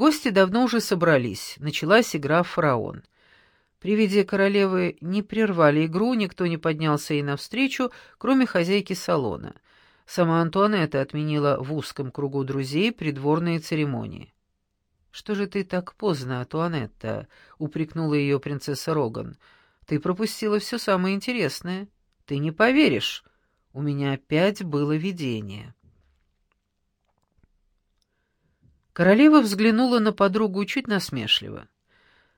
Гости давно уже собрались, началась игра «Фараон». При виде королевы не прервали игру, никто не поднялся ей навстречу, кроме хозяйки салона. Сама Антуанетта отменила в узком кругу друзей придворные церемонии. «Что же ты так поздно, Антуанетта?» — упрекнула ее принцесса Роган. «Ты пропустила все самое интересное. Ты не поверишь. У меня опять было видение». Королева взглянула на подругу чуть насмешливо.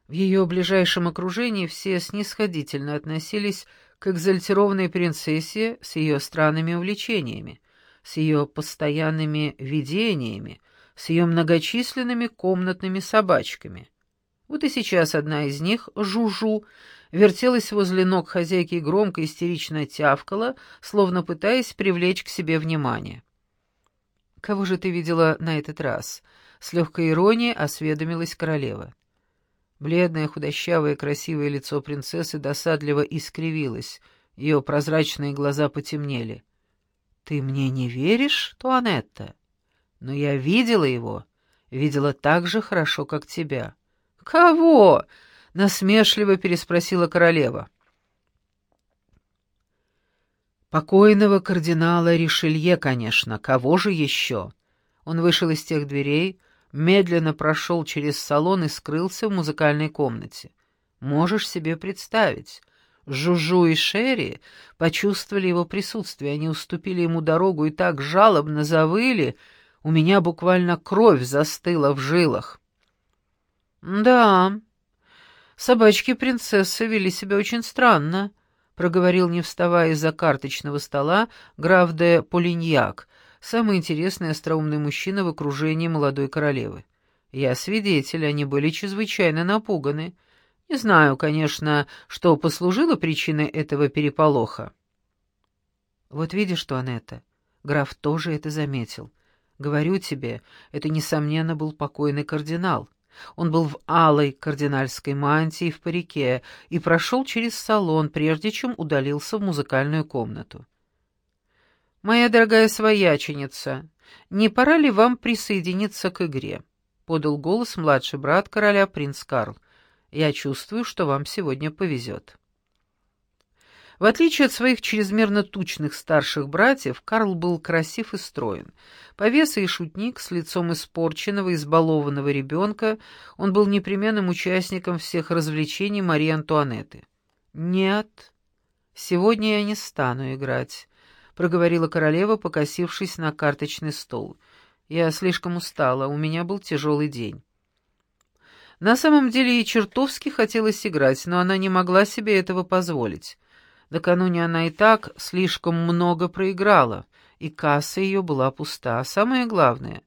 В ее ближайшем окружении все снисходительно относились к экзальтированной принцессе с ее странными увлечениями, с ее постоянными видениями, с ее многочисленными комнатными собачками. Вот и сейчас одна из них, Жужу, вертелась возле ног хозяйки и громко истерично тявкала, словно пытаясь привлечь к себе внимание. «Кого же ты видела на этот раз?» — с легкой иронией осведомилась королева. Бледное, худощавое, красивое лицо принцессы досадливо искривилось, ее прозрачные глаза потемнели. «Ты мне не веришь, Туанетта? Но я видела его, видела так же хорошо, как тебя». «Кого?» — насмешливо переспросила королева. «Покойного кардинала Ришелье, конечно, кого же еще?» Он вышел из тех дверей, медленно прошел через салон и скрылся в музыкальной комнате. Можешь себе представить, Жужу и Шерри почувствовали его присутствие, они уступили ему дорогу и так жалобно завыли, у меня буквально кровь застыла в жилах. «Да, собачки принцессы вели себя очень странно», — проговорил, не вставая из-за карточного стола, граф де Полиньяк, самый интересный остроумный мужчина в окружении молодой королевы. Я свидетель, они были чрезвычайно напуганы. Не знаю, конечно, что послужило причиной этого переполоха. Вот видишь, что Анетта, граф тоже это заметил. Говорю тебе, это, несомненно, был покойный кардинал. Он был в алой кардинальской мантии в парике и прошел через салон, прежде чем удалился в музыкальную комнату. «Моя дорогая свояченица, не пора ли вам присоединиться к игре?» — подал голос младший брат короля, принц Карл. «Я чувствую, что вам сегодня повезет». В отличие от своих чрезмерно тучных старших братьев, Карл был красив и строен. Повеса и шутник с лицом испорченного, избалованного ребенка, он был непременным участником всех развлечений Марии Антуанетты. «Нет, сегодня я не стану играть», — проговорила королева, покосившись на карточный стол. «Я слишком устала, у меня был тяжелый день». На самом деле ей чертовски хотелось играть, но она не могла себе этого позволить. Накануне она и так слишком много проиграла, и касса ее была пуста. А самое главное,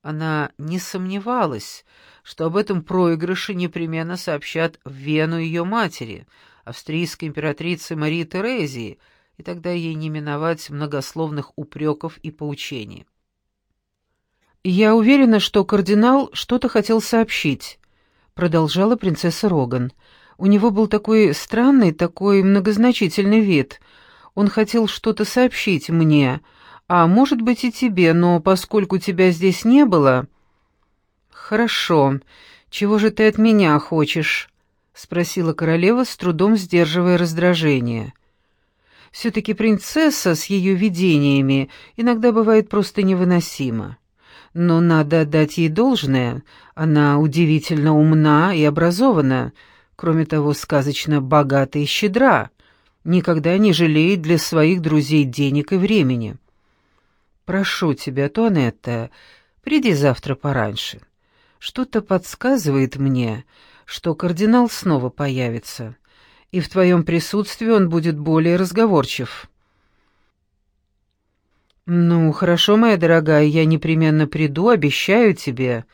она не сомневалась, что об этом проигрыше непременно сообщат в Вену ее матери, австрийской императрице Марии Терезии — и тогда ей не миновать многословных упреков и поучений. «Я уверена, что кардинал что-то хотел сообщить», — продолжала принцесса Роган. «У него был такой странный, такой многозначительный вид. Он хотел что-то сообщить мне, а может быть и тебе, но поскольку тебя здесь не было...» «Хорошо. Чего же ты от меня хочешь?» — спросила королева, с трудом сдерживая раздражение. — все-таки принцесса с ее видениями иногда бывает просто невыносима. Но надо отдать ей должное, она удивительно умна и образована, кроме того, сказочно богата и щедра, никогда не жалеет для своих друзей денег и времени. Прошу тебя, Туанетта, приди завтра пораньше. Что-то подсказывает мне, что кардинал снова появится и в твоем присутствии он будет более разговорчив». «Ну, хорошо, моя дорогая, я непременно приду, обещаю тебе.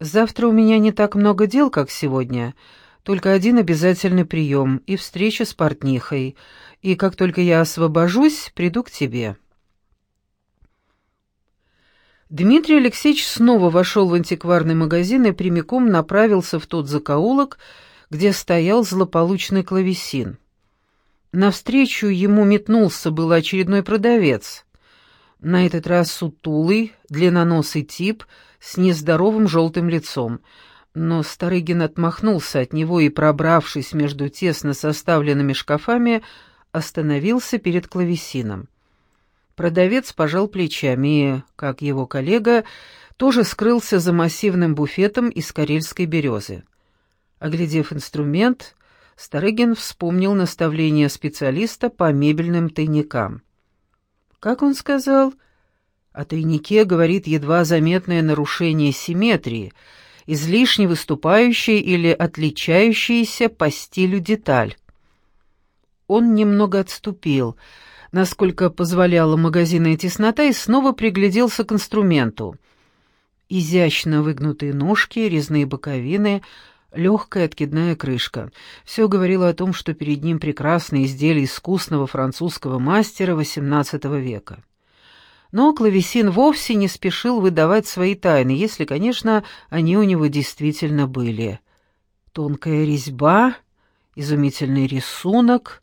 Завтра у меня не так много дел, как сегодня, только один обязательный прием и встреча с портнихой, и как только я освобожусь, приду к тебе». Дмитрий Алексеевич снова вошел в антикварный магазин и прямиком направился в тот закоулок, где стоял злополучный клавесин. Навстречу ему метнулся был очередной продавец. На этот раз сутулый, длинноносый тип с нездоровым желтым лицом. Но Старыгин отмахнулся от него и, пробравшись между тесно составленными шкафами, остановился перед клавесином. Продавец пожал плечами и, как его коллега, тоже скрылся за массивным буфетом из карельской березы. Оглядев инструмент, Старыгин вспомнил наставление специалиста по мебельным тайникам. Как он сказал? О тайнике говорит едва заметное нарушение симметрии, излишне выступающая или отличающаяся по стилю деталь. Он немного отступил, насколько позволяла магазинная теснота, и снова пригляделся к инструменту. Изящно выгнутые ножки, резные боковины, легкая откидная крышка. Все говорило о том, что перед ним прекрасное изделие искусного французского мастера XVIII века. Но клавесин вовсе не спешил выдавать свои тайны, если, конечно, они у него действительно были. Тонкая резьба, изумительный рисунок,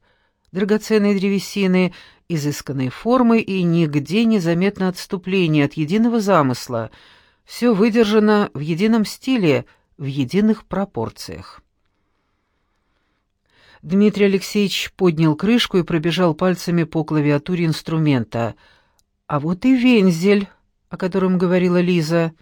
драгоценной древесины, изысканной формы и нигде не заметно отступление от единого замысла. Все выдержано в едином стиле, в единых пропорциях. Дмитрий Алексеевич поднял крышку и пробежал пальцами по клавиатуре инструмента. «А вот и вензель», о котором говорила Лиза.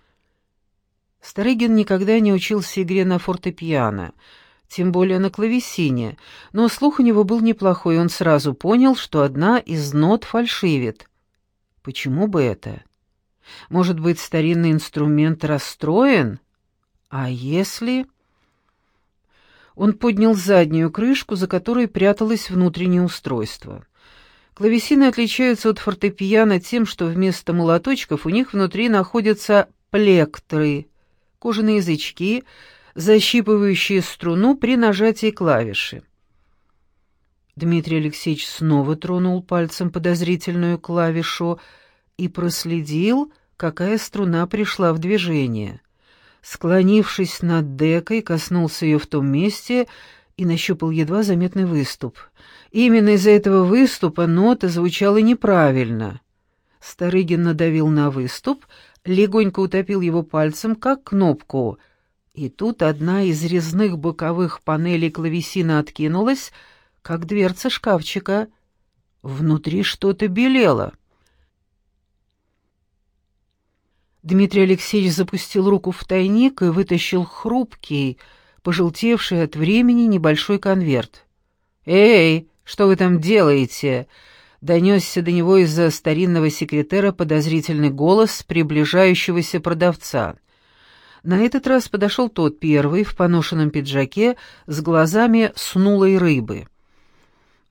Старыгин никогда не учился игре на фортепиано — тем более на клавесине, но слух у него был неплохой, и он сразу понял, что одна из нот фальшивит. Почему бы это? Может быть, старинный инструмент расстроен? А если... Он поднял заднюю крышку, за которой пряталось внутреннее устройство. Клавесины отличаются от фортепиано тем, что вместо молоточков у них внутри находятся плектры, кожаные язычки, защипывающие струну при нажатии клавиши. Дмитрий Алексеевич снова тронул пальцем подозрительную клавишу и проследил, какая струна пришла в движение. Склонившись над декой, коснулся ее в том месте и нащупал едва заметный выступ. Именно из-за этого выступа нота звучала неправильно. Старыгин надавил на выступ, легонько утопил его пальцем, как кнопку — и тут одна из резных боковых панелей клавесина откинулась, как дверца шкафчика. Внутри что-то белело. Дмитрий Алексеевич запустил руку в тайник и вытащил хрупкий, пожелтевший от времени небольшой конверт. «Эй, что вы там делаете?» — донесся до него из-за старинного секретера подозрительный голос приближающегося продавца — на этот раз подошел тот первый в поношенном пиджаке с глазами снулой рыбы.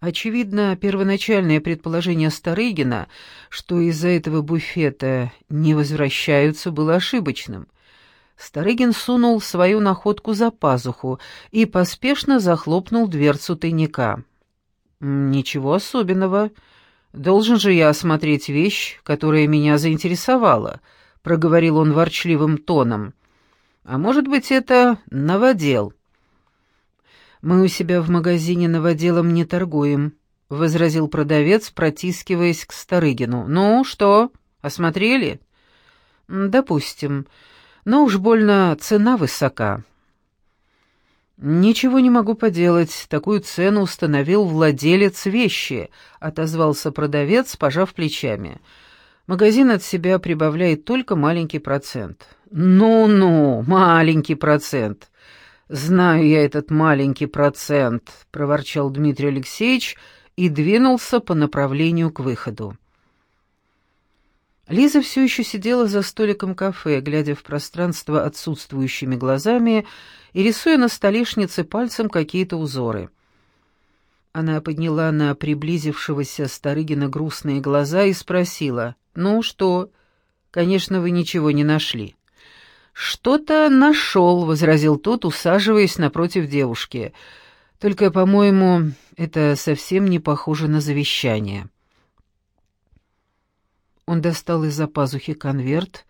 Очевидно, первоначальное предположение Старыгина, что из-за этого буфета не возвращаются, было ошибочным. Старыгин сунул свою находку за пазуху и поспешно захлопнул дверцу тайника. «Ничего особенного. Должен же я осмотреть вещь, которая меня заинтересовала», — проговорил он ворчливым тоном. А может быть, это новодел? Мы у себя в магазине новоделом не торгуем, возразил продавец, протискиваясь к Старыгину. Ну, что, осмотрели? Допустим. Но уж больно цена высока. «Ничего не могу поделать, такую цену установил владелец вещи», — отозвался продавец, пожав плечами. «Магазин от себя прибавляет только маленький процент. «Ну-ну, маленький процент. Знаю я этот маленький процент», — проворчал Дмитрий Алексеевич и двинулся по направлению к выходу. Лиза все еще сидела за столиком кафе, глядя в пространство отсутствующими глазами и рисуя на столешнице пальцем какие-то узоры. Она подняла на приблизившегося Старыгина грустные глаза и спросила, «Ну что? Конечно, вы ничего не нашли». «Что-то нашел», — возразил тот, усаживаясь напротив девушки. «Только, по-моему, это совсем не похоже на завещание». Он достал из-за пазухи конверт,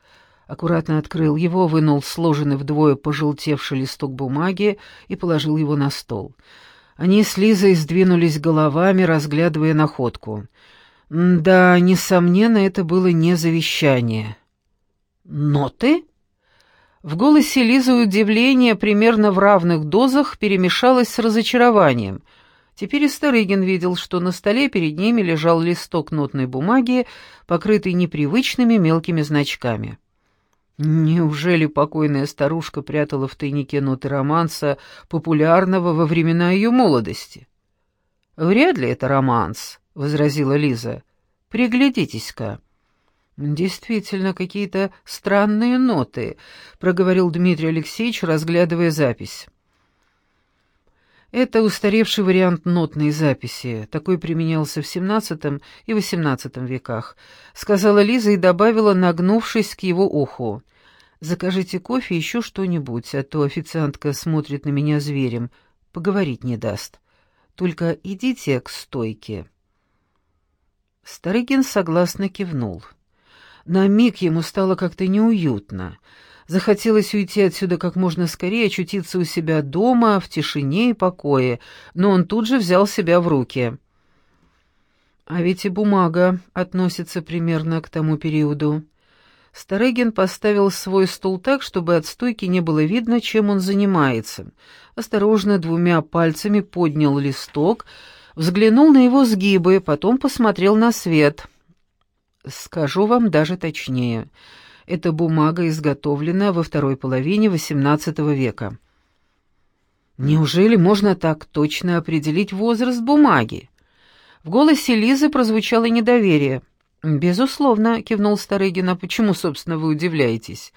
аккуратно открыл его, вынул сложенный вдвое пожелтевший листок бумаги и положил его на стол. Они с Лизой сдвинулись головами, разглядывая находку. Да, несомненно, это было не завещание. Ноты? В голосе Лизы удивление примерно в равных дозах перемешалось с разочарованием. Теперь и Старыгин видел, что на столе перед ними лежал листок нотной бумаги, покрытый непривычными мелкими значками. Неужели покойная старушка прятала в тайнике ноты романса, популярного во времена ее молодости? «Вряд ли это романс», — возразила Лиза. «Приглядитесь-ка». «Действительно, какие-то странные ноты», — проговорил Дмитрий Алексеевич, разглядывая запись. Это устаревший вариант нотной записи. Такой применялся в XVII и XVIII веках, сказала Лиза и добавила, нагнувшись к его уху. «Закажите кофе и еще что-нибудь, а то официантка смотрит на меня зверем, поговорить не даст. Только идите к стойке». Старыгин согласно кивнул. На миг ему стало как-то неуютно. Захотелось уйти отсюда как можно скорее, очутиться у себя дома, в тишине и покое, но он тут же взял себя в руки. А ведь и бумага относится примерно к тому периоду. Старыгин поставил свой стул так, чтобы от стойки не было видно, чем он занимается. Осторожно двумя пальцами поднял листок, взглянул на его сгибы, потом посмотрел на свет — Скажу вам даже точнее. Эта бумага изготовлена во второй половине XVIII века. Неужели можно так точно определить возраст бумаги? В голосе Лизы прозвучало недоверие. «Безусловно», — кивнул Старыгин, — «а почему, собственно, вы удивляетесь?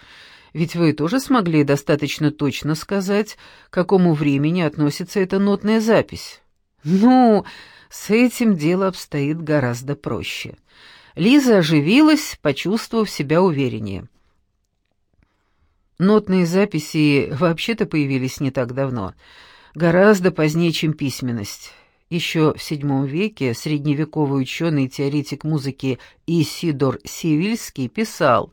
Ведь вы тоже смогли достаточно точно сказать, к какому времени относится эта нотная запись». «Ну, с этим дело обстоит гораздо проще». Лиза оживилась, почувствовав себя увереннее. Нотные записи вообще-то появились не так давно, гораздо позднее, чем письменность. Еще в VII веке средневековый ученый и теоретик музыки Исидор Сивильский писал,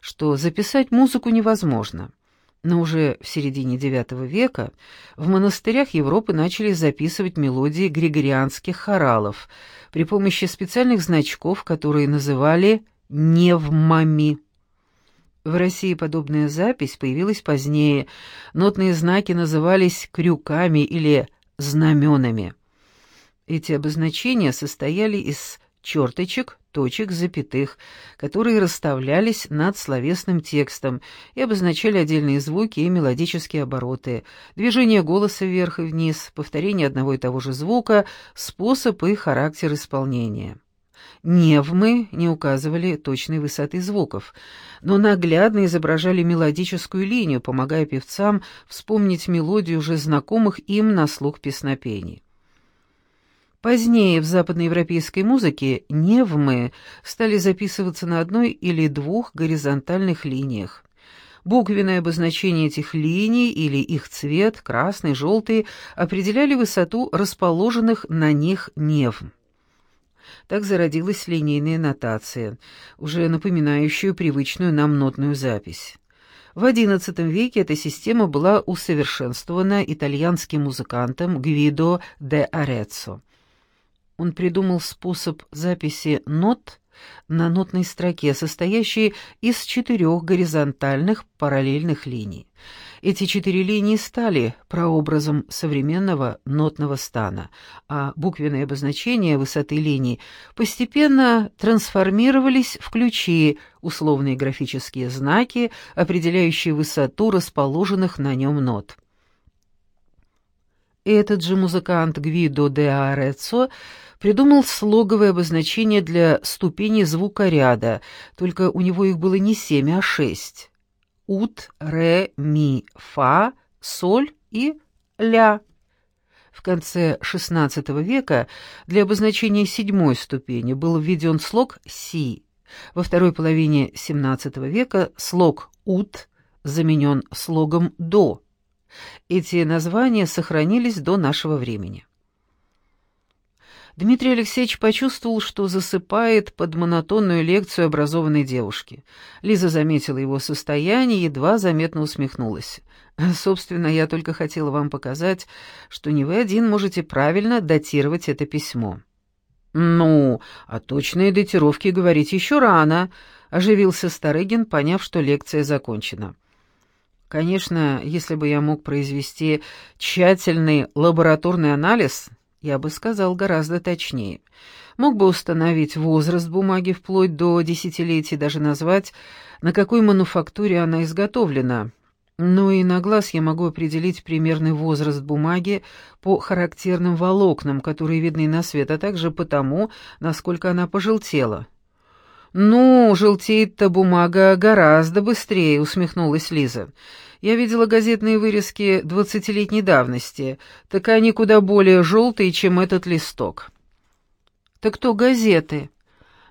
что записать музыку невозможно. Но уже в середине IX века в монастырях Европы начали записывать мелодии григорианских хоралов при помощи специальных значков, которые называли «невмами». В России подобная запись появилась позднее. Нотные знаки назывались крюками или знаменами. Эти обозначения состояли из черточек, точек, запятых, которые расставлялись над словесным текстом и обозначали отдельные звуки и мелодические обороты, движение голоса вверх и вниз, повторение одного и того же звука, способ и характер исполнения. Невмы не указывали точной высоты звуков, но наглядно изображали мелодическую линию, помогая певцам вспомнить мелодию уже знакомых им на слух песнопений. Позднее в западноевропейской музыке невмы стали записываться на одной или двух горизонтальных линиях. Буквенное обозначение этих линий или их цвет, красный, желтый, определяли высоту расположенных на них невм. Так зародилась линейная нотация, уже напоминающая привычную нам нотную запись. В XI веке эта система была усовершенствована итальянским музыкантом Гвидо де Ареццо. Он придумал способ записи нот на нотной строке, состоящей из четырех горизонтальных параллельных линий. Эти четыре линии стали прообразом современного нотного стана, а буквенные обозначения высоты линий постепенно трансформировались в ключи, условные графические знаки, определяющие высоту расположенных на нем нот. Этот же музыкант Гвидо де Ареццо придумал слоговое обозначение для ступеней звукоряда, только у него их было не семь, а шесть. Ут, ре, ми, фа, соль и ля. В конце XVI века для обозначения седьмой ступени был введен слог «си». Во второй половине XVII века слог «ут» заменен слогом «до». Эти названия сохранились до нашего времени. Дмитрий Алексеевич почувствовал, что засыпает под монотонную лекцию образованной девушки. Лиза заметила его состояние и едва заметно усмехнулась. «Собственно, я только хотела вам показать, что не вы один можете правильно датировать это письмо». «Ну, о точной датировке говорить еще рано», — оживился Старыгин, поняв, что лекция закончена. «Конечно, если бы я мог произвести тщательный лабораторный анализ, я бы сказал гораздо точнее. Мог бы установить возраст бумаги вплоть до десятилетий, даже назвать, на какой мануфактуре она изготовлена. Ну и на глаз я могу определить примерный возраст бумаги по характерным волокнам, которые видны на свет, а также по тому, насколько она пожелтела. «Ну, желтеет-то бумага гораздо быстрее», — усмехнулась Лиза. «Я видела газетные вырезки двадцатилетней давности, так они куда более желтые, чем этот листок». «Так то газеты?»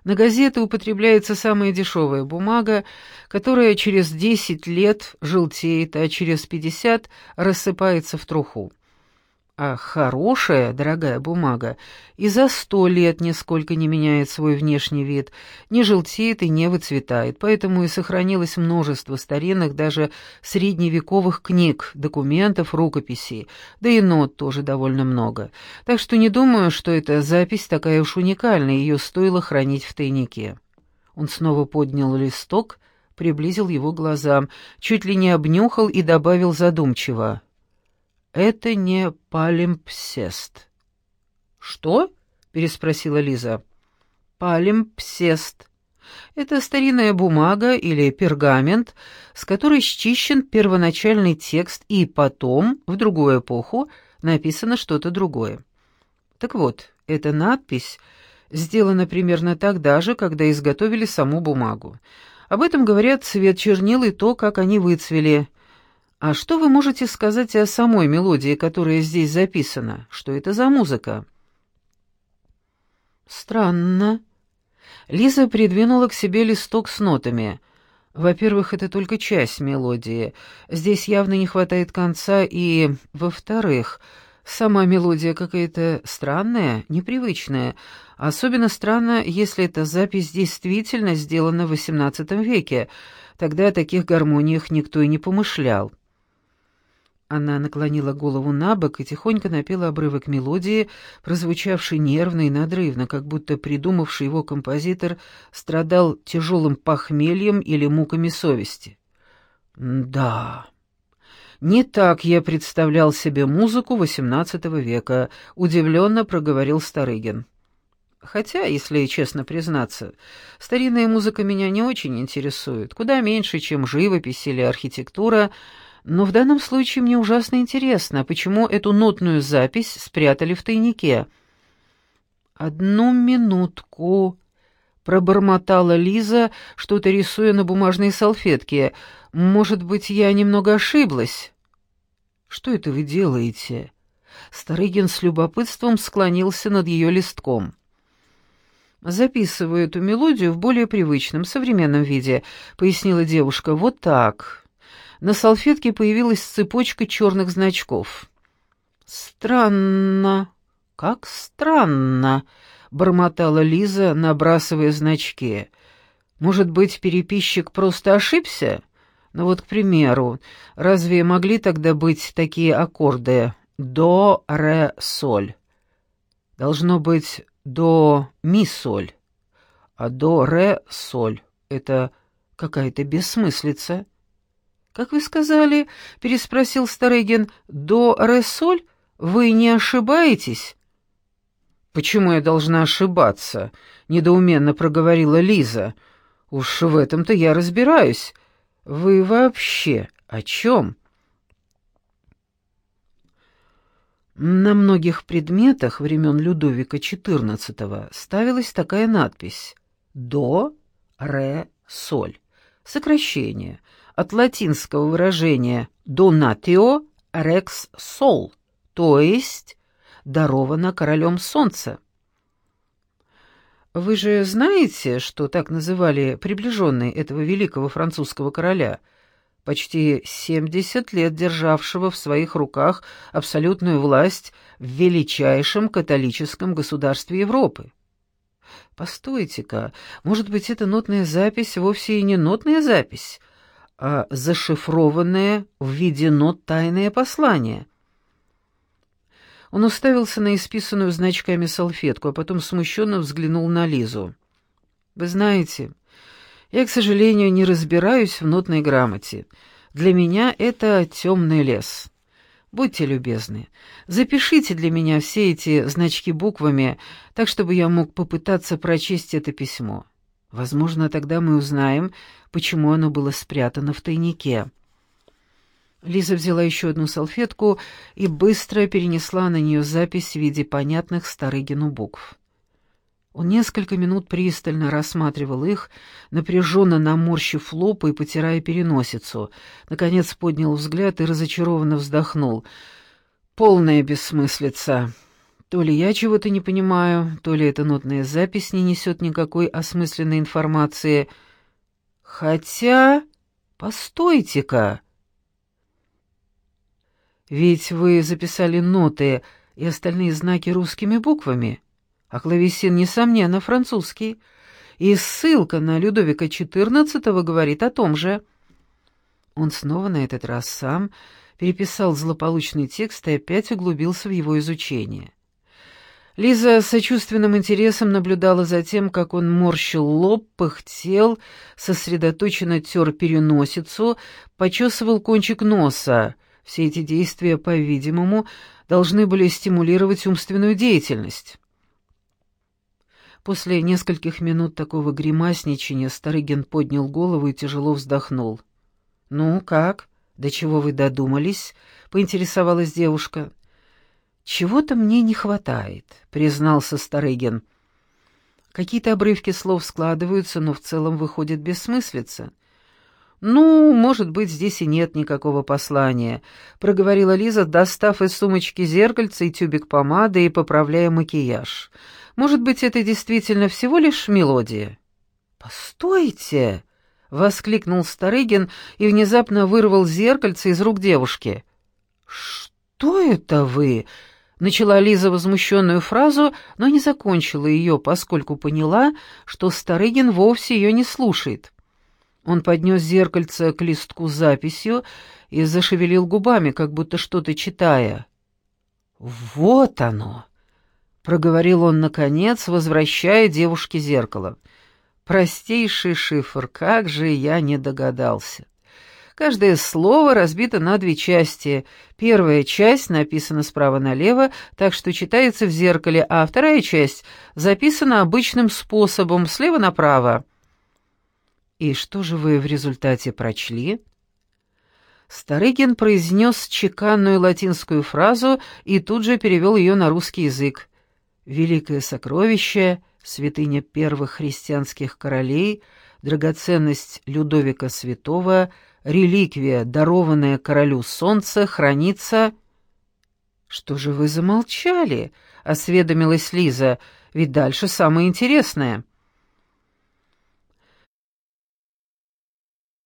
На газеты употребляется самая дешевая бумага, которая через 10 лет желтеет, а через 50 рассыпается в труху. А хорошая, дорогая бумага и за сто лет нисколько не меняет свой внешний вид, не желтеет и не выцветает, поэтому и сохранилось множество старинных, даже средневековых книг, документов, рукописей, да и нот тоже довольно много. Так что не думаю, что эта запись такая уж уникальная, ее стоило хранить в тайнике. Он снова поднял листок, приблизил его глазам, чуть ли не обнюхал и добавил задумчиво. Это не палимпсест. Что? переспросила Лиза. Палимпсест. Это старинная бумага или пергамент, с которой счищен первоначальный текст, и потом, в другую эпоху, написано что-то другое. Так вот, эта надпись сделана примерно тогда же, когда изготовили саму бумагу. Об этом говорят цвет чернил и то, как они выцвели. «А что вы можете сказать о самой мелодии, которая здесь записана? Что это за музыка?» «Странно». Лиза придвинула к себе листок с нотами. «Во-первых, это только часть мелодии. Здесь явно не хватает конца, и, во-вторых, сама мелодия какая-то странная, непривычная. Особенно странно, если эта запись действительно сделана в XVIII веке. Тогда о таких гармониях никто и не помышлял». Она наклонила голову на бок и тихонько напела обрывок мелодии, прозвучавший нервно и надрывно, как будто придумавший его композитор страдал тяжелым похмельем или муками совести. «Да, не так я представлял себе музыку XVIII века», — удивленно проговорил Старыгин. «Хотя, если честно признаться, старинная музыка меня не очень интересует, куда меньше, чем живопись или архитектура», но в данном случае мне ужасно интересно, почему эту нотную запись спрятали в тайнике. «Одну минутку», — пробормотала Лиза, что-то рисуя на бумажной салфетке. «Может быть, я немного ошиблась?» «Что это вы делаете?» Старыгин с любопытством склонился над ее листком. «Записываю эту мелодию в более привычном, современном виде», — пояснила девушка. «Вот так на салфетке появилась цепочка черных значков. «Странно, как странно», — бормотала Лиза, набрасывая значки. «Может быть, переписчик просто ошибся? Ну вот, к примеру, разве могли тогда быть такие аккорды «до», «ре», «соль»? Должно быть «до», «ми», «соль». А «до», «ре», «соль» — это какая-то бессмыслица. «Как вы сказали?» — переспросил Старыгин. «До Ресоль? Вы не ошибаетесь?» «Почему я должна ошибаться?» — недоуменно проговорила Лиза. «Уж в этом-то я разбираюсь. Вы вообще о чем?» На многих предметах времен Людовика XIV ставилась такая надпись «До, ре, соль». Сокращение — от латинского выражения «donatio rex sol», то есть «даровано королем солнца». Вы же знаете, что так называли приближенные этого великого французского короля, почти 70 лет державшего в своих руках абсолютную власть в величайшем католическом государстве Европы? Постойте-ка, может быть, эта нотная запись вовсе и не нотная запись, а зашифрованное, введено тайное послание. Он уставился на исписанную значками салфетку, а потом смущенно взглянул на Лизу. «Вы знаете, я, к сожалению, не разбираюсь в нотной грамоте. Для меня это темный лес. Будьте любезны, запишите для меня все эти значки буквами, так, чтобы я мог попытаться прочесть это письмо. Возможно, тогда мы узнаем, почему оно было спрятано в тайнике». Лиза взяла еще одну салфетку и быстро перенесла на нее запись в виде понятных Старыгину букв. Он несколько минут пристально рассматривал их, напряженно наморщив лоб и потирая переносицу. Наконец поднял взгляд и разочарованно вздохнул. «Полная бессмыслица. То ли я чего-то не понимаю, то ли эта нотная запись не несет никакой осмысленной информации. Хотя... Постойте-ка!» Ведь вы записали ноты и остальные знаки русскими буквами, а клавесин, несомненно, французский, и ссылка на Людовика XIV говорит о том же. Он снова на этот раз сам переписал злополучный текст и опять углубился в его изучение. Лиза с сочувственным интересом наблюдала за тем, как он морщил лоб, пыхтел, сосредоточенно тер переносицу, почесывал кончик носа — все эти действия, по-видимому, должны были стимулировать умственную деятельность. После нескольких минут такого гримасничания Старыгин поднял голову и тяжело вздохнул. «Ну, как? До чего вы додумались?» — поинтересовалась девушка. «Чего-то мне не хватает», — признался Старыгин. «Какие-то обрывки слов складываются, но в целом выходит бессмыслица». «Ну, может быть, здесь и нет никакого послания», — проговорила Лиза, достав из сумочки зеркальце и тюбик помады и поправляя макияж. «Может быть, это действительно всего лишь мелодия?» «Постойте!» — воскликнул Старыгин и внезапно вырвал зеркальце из рук девушки. «Что это вы?» — начала Лиза возмущенную фразу, но не закончила ее, поскольку поняла, что Старыгин вовсе ее не слушает. Он поднес зеркальце к листку с записью и зашевелил губами, как будто что-то читая. «Вот оно!» — проговорил он наконец, возвращая девушке зеркало. «Простейший шифр, как же я не догадался!» Каждое слово разбито на две части. Первая часть написана справа налево, так что читается в зеркале, а вторая часть записана обычным способом, слева направо. «И что же вы в результате прочли?» Старыгин произнес чеканную латинскую фразу и тут же перевел ее на русский язык. «Великое сокровище, святыня первых христианских королей, драгоценность Людовика Святого, реликвия, дарованная королю солнца, хранится...» «Что же вы замолчали?» — осведомилась Лиза. «Ведь дальше самое интересное».